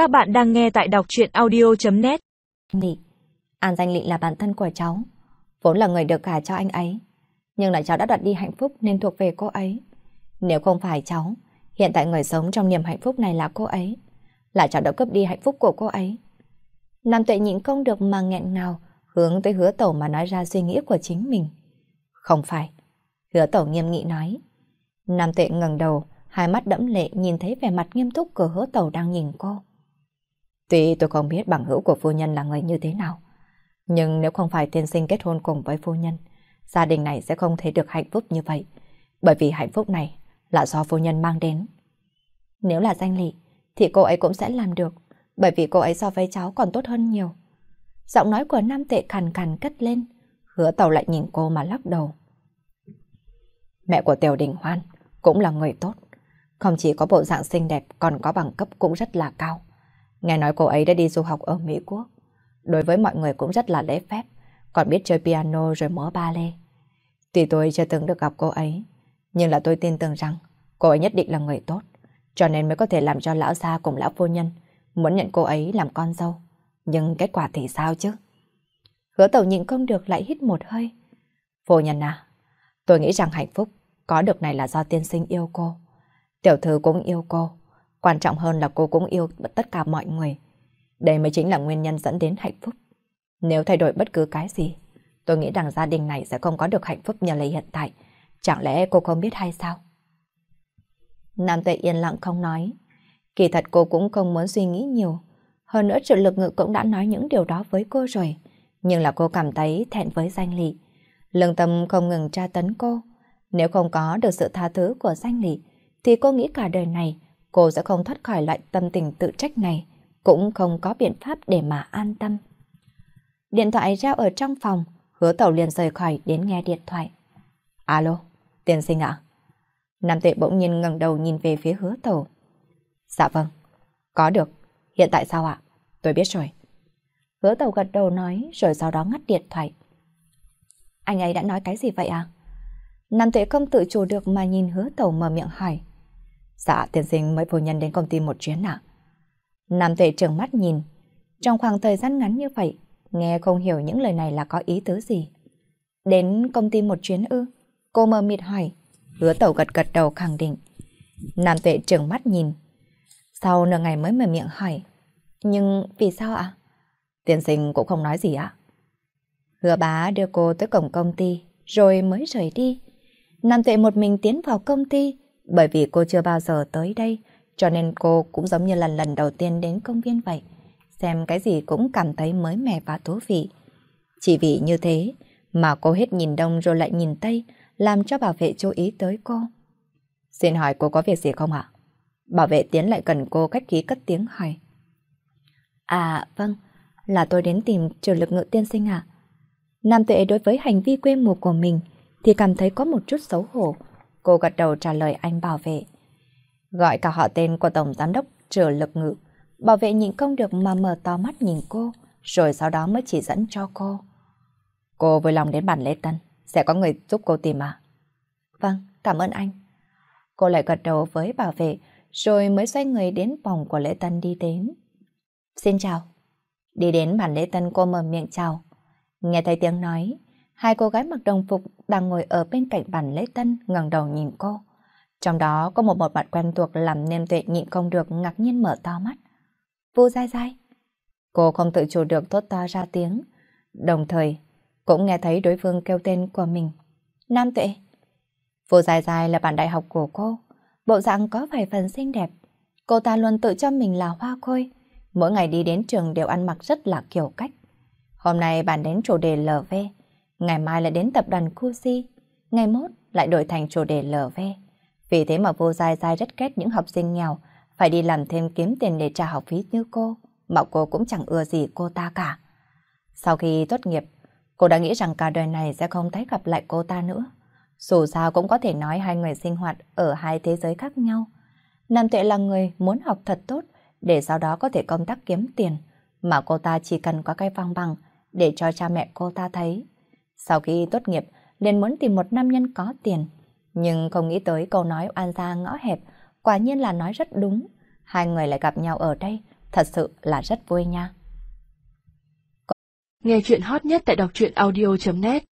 Các bạn đang nghe tại đọc chuyện audio.net An Danh Lị là bản thân của cháu, vốn là người được gả cho anh ấy. Nhưng lại cháu đã đoạt đi hạnh phúc nên thuộc về cô ấy. Nếu không phải cháu, hiện tại người sống trong niềm hạnh phúc này là cô ấy. Là cháu đã cướp đi hạnh phúc của cô ấy. Nam tuệ nhịn không được mà nghẹn ngào, hướng tới hứa tổ mà nói ra suy nghĩ của chính mình. Không phải. Hứa tổ nghiêm nghị nói. Nam tuệ ngẩng đầu, hai mắt đẫm lệ nhìn thấy vẻ mặt nghiêm túc của hứa tổ đang nhìn cô. Tuy tôi không biết bằng hữu của phu nhân là người như thế nào, nhưng nếu không phải tiên sinh kết hôn cùng với phu nhân, gia đình này sẽ không thể được hạnh phúc như vậy, bởi vì hạnh phúc này là do phu nhân mang đến. Nếu là danh lị, thì cô ấy cũng sẽ làm được, bởi vì cô ấy so với cháu còn tốt hơn nhiều. Giọng nói của Nam Tệ khàn khàn cất lên, hứa tàu lại nhìn cô mà lắc đầu. Mẹ của Tiểu Đình Hoan cũng là người tốt, không chỉ có bộ dạng xinh đẹp còn có bằng cấp cũng rất là cao. Nghe nói cô ấy đã đi du học ở Mỹ Quốc. Đối với mọi người cũng rất là lễ phép, còn biết chơi piano rồi múa ba lê. Tuy tôi chưa từng được gặp cô ấy, nhưng là tôi tin tưởng rằng cô ấy nhất định là người tốt, cho nên mới có thể làm cho lão gia cùng lão phu nhân muốn nhận cô ấy làm con dâu. Nhưng kết quả thì sao chứ? Hứa tàu nhịn không được lại hít một hơi. Phu nhân à, tôi nghĩ rằng hạnh phúc có được này là do tiên sinh yêu cô. Tiểu thư cũng yêu cô. Quan trọng hơn là cô cũng yêu tất cả mọi người. Đây mới chính là nguyên nhân dẫn đến hạnh phúc. Nếu thay đổi bất cứ cái gì, tôi nghĩ rằng gia đình này sẽ không có được hạnh phúc như lấy hiện tại. Chẳng lẽ cô không biết hay sao? Nam Tuệ yên lặng không nói. Kỳ thật cô cũng không muốn suy nghĩ nhiều. Hơn nữa trợ lực ngự cũng đã nói những điều đó với cô rồi. Nhưng là cô cảm thấy thẹn với danh lị. Lương tâm không ngừng tra tấn cô. Nếu không có được sự tha thứ của danh lị, thì cô nghĩ cả đời này cô sẽ không thoát khỏi loại tâm tình tự trách này, cũng không có biện pháp để mà an tâm. Điện thoại reo ở trong phòng, hứa tàu liền rời khỏi đến nghe điện thoại. Alo, tiên sinh ạ? Nam tuệ bỗng nhiên ngẩng đầu nhìn về phía hứa tàu. Dạ vâng, có được. Hiện tại sao ạ? Tôi biết rồi. Hứa tàu gật đầu nói rồi sau đó ngắt điện thoại. Anh ấy đã nói cái gì vậy à? Nam tuệ không tự chủ được mà nhìn hứa tàu mở miệng hỏi. Dạ, tiên sinh mới phu nhân đến công ty một chuyến ạ. Nam tuệ trường mắt nhìn. Trong khoảng thời gian ngắn như vậy, nghe không hiểu những lời này là có ý tứ gì. Đến công ty một chuyến ư? Cô mơ mịt hỏi. Hứa tàu gật gật đầu khẳng định. Nam tuệ trường mắt nhìn. Sau nửa ngày mới mở miệng hỏi. Nhưng vì sao ạ? Tiên sinh cũng không nói gì ạ. Hứa bá đưa cô tới cổng công ty, rồi mới rời đi. Nam tuệ một mình tiến vào công ty, bởi vì cô chưa bao giờ tới đây, cho nên cô cũng giống như lần lần đầu tiên đến công viên vậy. Xem cái gì cũng cảm thấy mới mẻ và thú vị. Chỉ vì như thế mà cô hết nhìn đông rồi lại nhìn tây, làm cho bảo vệ chú ý tới cô. Xin hỏi cô có việc gì không ạ? Bảo vệ tiến lại gần cô cách khí cất tiếng hỏi. À vâng, là tôi đến tìm trường lực ngự tiên sinh ạ. Nam tuệ đối với hành vi quê mùa của mình thì cảm thấy có một chút xấu hổ. Cô gật đầu trả lời anh bảo vệ. Gọi cả họ tên của Tổng Giám đốc Trở Lực Ngự. Bảo vệ nhịn không được mà mở to mắt nhìn cô, rồi sau đó mới chỉ dẫn cho cô. Cô vui lòng đến bản lễ tân, sẽ có người giúp cô tìm à? Vâng, cảm ơn anh. Cô lại gật đầu với bảo vệ, rồi mới xoay người đến phòng của lễ tân đi đến. Xin chào. Đi đến bản lễ tân cô mở miệng chào. Nghe thấy tiếng nói, hai cô gái mặc đồng phục đang ngồi ở bên cạnh bàn lễ tân ngẩng đầu nhìn cô. Trong đó có một một bạn quen thuộc làm nên tuệ nhịn không được ngạc nhiên mở to mắt. Vô dai dai. Cô không tự chủ được thốt to ra tiếng. Đồng thời, cũng nghe thấy đối phương kêu tên của mình. Nam tuệ. Vô dai dai là bạn đại học của cô. Bộ dạng có vài phần xinh đẹp. Cô ta luôn tự cho mình là hoa khôi. Mỗi ngày đi đến trường đều ăn mặc rất là kiểu cách. Hôm nay bạn đến chủ đề LV ngày mai lại đến tập đoàn Cusi, ngày mốt lại đổi thành chủ đề LV. Vì thế mà vô dai dai rất ghét những học sinh nghèo, phải đi làm thêm kiếm tiền để trả học phí như cô, mà cô cũng chẳng ưa gì cô ta cả. Sau khi tốt nghiệp, cô đã nghĩ rằng cả đời này sẽ không thấy gặp lại cô ta nữa. Dù sao cũng có thể nói hai người sinh hoạt ở hai thế giới khác nhau. Nam Tuệ là người muốn học thật tốt để sau đó có thể công tác kiếm tiền, mà cô ta chỉ cần có cái vang bằng để cho cha mẹ cô ta thấy. Sau khi tốt nghiệp, liền muốn tìm một nam nhân có tiền. Nhưng không nghĩ tới câu nói oan gia ngõ hẹp, quả nhiên là nói rất đúng. Hai người lại gặp nhau ở đây, thật sự là rất vui nha. Nghe chuyện hot nhất tại đọc truyện audio.net